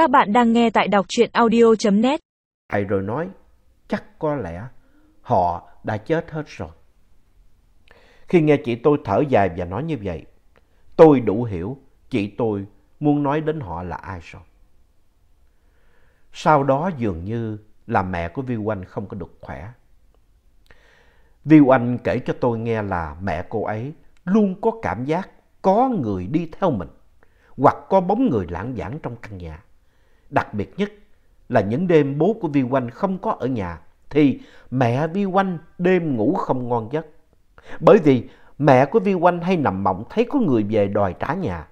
Các bạn đang nghe tại đọc truyện audio.net. Thầy rồi nói, chắc có lẽ họ đã chết hết rồi. Khi nghe chị tôi thở dài và nói như vậy, tôi đủ hiểu chị tôi muốn nói đến họ là ai rồi. Sau đó dường như là mẹ của Vi Oanh không có được khỏe. Vi Oanh kể cho tôi nghe là mẹ cô ấy luôn có cảm giác có người đi theo mình hoặc có bóng người lãng vãng trong căn nhà. Đặc biệt nhất là những đêm bố của Vi Oanh không có ở nhà thì mẹ Vi Oanh đêm ngủ không ngon giấc. Bởi vì mẹ của Vi Oanh hay nằm mộng thấy có người về đòi trả nhà.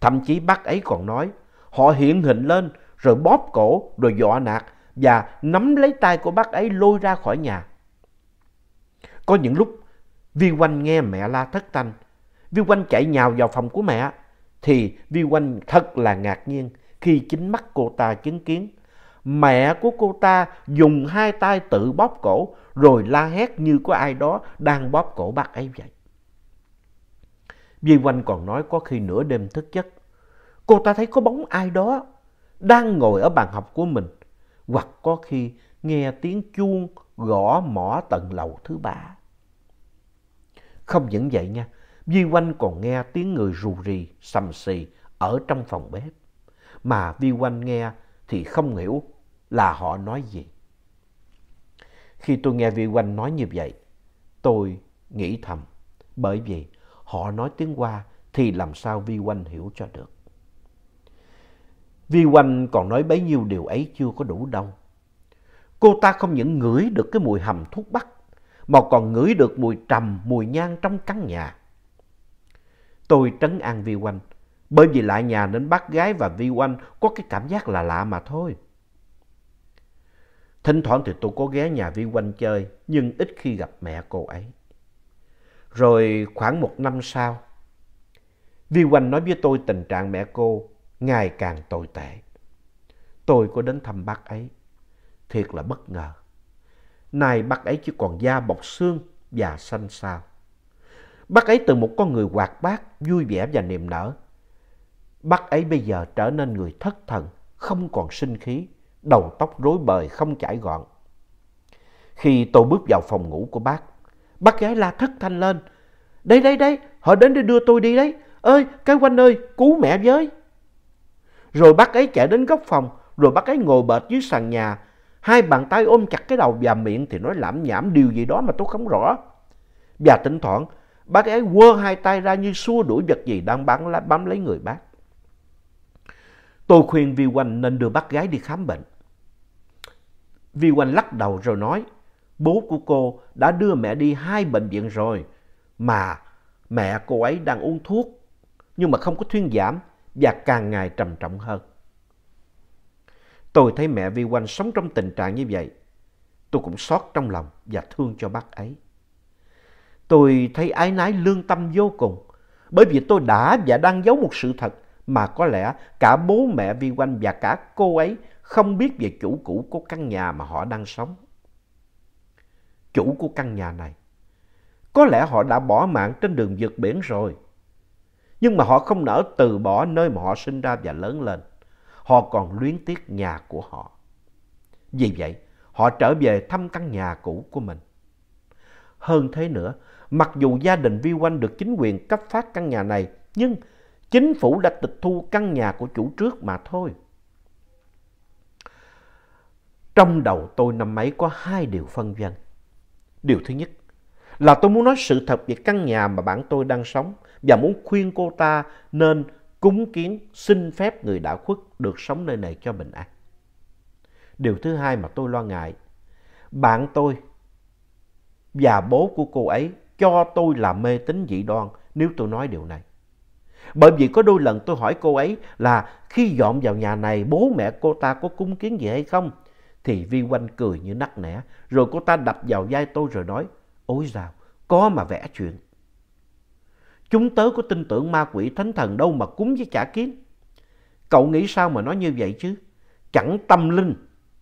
Thậm chí bác ấy còn nói họ hiện hình lên rồi bóp cổ rồi dọa nạt và nắm lấy tay của bác ấy lôi ra khỏi nhà. Có những lúc Vi Oanh nghe mẹ la thất thanh, Vi Oanh chạy nhào vào phòng của mẹ thì Vi Oanh thật là ngạc nhiên khi chính mắt cô ta chứng kiến mẹ của cô ta dùng hai tay tự bóp cổ rồi la hét như có ai đó đang bóp cổ bác ấy vậy. Vi Oanh còn nói có khi nửa đêm thức giấc, cô ta thấy có bóng ai đó đang ngồi ở bàn học của mình hoặc có khi nghe tiếng chuông gõ mỏ tầng lầu thứ ba. Không những vậy nha, Vi Oanh còn nghe tiếng người rù rì, sầm xì ở trong phòng bếp. Mà Vi Oanh nghe thì không hiểu là họ nói gì. Khi tôi nghe Vi Oanh nói như vậy, tôi nghĩ thầm, bởi vì họ nói tiếng Hoa thì làm sao Vi Oanh hiểu cho được. Vi Oanh còn nói bấy nhiêu điều ấy chưa có đủ đâu. Cô ta không những ngửi được cái mùi hầm thuốc bắc, mà còn ngửi được mùi trầm, mùi nhang trong căn nhà. Tôi trấn an Vi Oanh, bởi vì lại nhà nên bác gái và Vi Oanh có cái cảm giác là lạ mà thôi. Thỉnh thoảng thì tôi có ghé nhà Vi Oanh chơi, nhưng ít khi gặp mẹ cô ấy. Rồi khoảng một năm sau, Vi Oanh nói với tôi tình trạng mẹ cô ngày càng tồi tệ. Tôi có đến thăm bác ấy, thiệt là bất ngờ. Nay bác ấy chỉ còn da bọc xương và xanh xao. Bác ấy từ một con người hoạt bát, vui vẻ và niềm nở. Bác ấy bây giờ trở nên người thất thần, không còn sinh khí, đầu tóc rối bời, không chải gọn. Khi tôi bước vào phòng ngủ của bác, bác gái la thất thanh lên. Đây, đây, đây, họ đến để đưa tôi đi đấy. Ơi, cái quanh ơi, cứu mẹ với. Rồi bác ấy chạy đến góc phòng, rồi bác ấy ngồi bệt dưới sàn nhà. Hai bàn tay ôm chặt cái đầu và miệng thì nói lảm nhảm điều gì đó mà tôi không rõ. Và thỉnh thoảng, bác ấy quơ hai tay ra như xua đuổi vật gì đang bám, bám lấy người bác. Tôi khuyên Vi Oanh nên đưa bác gái đi khám bệnh. Vi Oanh lắc đầu rồi nói, bố của cô đã đưa mẹ đi hai bệnh viện rồi, mà mẹ cô ấy đang uống thuốc, nhưng mà không có thuyên giảm và càng ngày trầm trọng hơn. Tôi thấy mẹ Vi Oanh sống trong tình trạng như vậy, tôi cũng xót trong lòng và thương cho bác ấy. Tôi thấy ái nái lương tâm vô cùng, bởi vì tôi đã và đang giấu một sự thật mà có lẽ cả bố mẹ Vi Oanh và cả cô ấy không biết về chủ cũ của căn nhà mà họ đang sống. Chủ của căn nhà này, có lẽ họ đã bỏ mạng trên đường vượt biển rồi. Nhưng mà họ không nỡ từ bỏ nơi mà họ sinh ra và lớn lên. Họ còn luyến tiếc nhà của họ. Vì vậy, họ trở về thăm căn nhà cũ của mình. Hơn thế nữa, mặc dù gia đình Vi Oanh được chính quyền cấp phát căn nhà này, nhưng chính phủ đã tịch thu căn nhà của chủ trước mà thôi. Trong đầu tôi năm ấy có hai điều phân vân. Điều thứ nhất là tôi muốn nói sự thật về căn nhà mà bạn tôi đang sống và muốn khuyên cô ta nên cúng kiến xin phép người đã khuất được sống nơi này cho bình an. Điều thứ hai mà tôi lo ngại, bạn tôi và bố của cô ấy cho tôi là mê tín dị đoan nếu tôi nói điều này. Bởi vì có đôi lần tôi hỏi cô ấy là khi dọn vào nhà này bố mẹ cô ta có cúng kiến gì hay không? Thì Vi Oanh cười như nắc nẻ, rồi cô ta đập vào vai tôi rồi nói, ôi dào, có mà vẽ chuyện. Chúng tớ có tin tưởng ma quỷ thánh thần đâu mà cúng với trả kiến. Cậu nghĩ sao mà nói như vậy chứ? Chẳng tâm linh,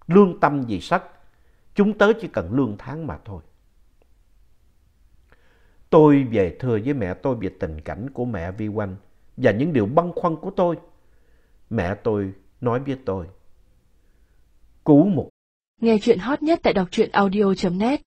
lương tâm gì sắc. Chúng tớ chỉ cần lương tháng mà thôi. Tôi về thưa với mẹ tôi về tình cảnh của mẹ Vi Oanh và những điều băn khoăn của tôi. Mẹ tôi nói với tôi. Cứu một Nghe chuyện hot nhất tại đọc truyện audio.net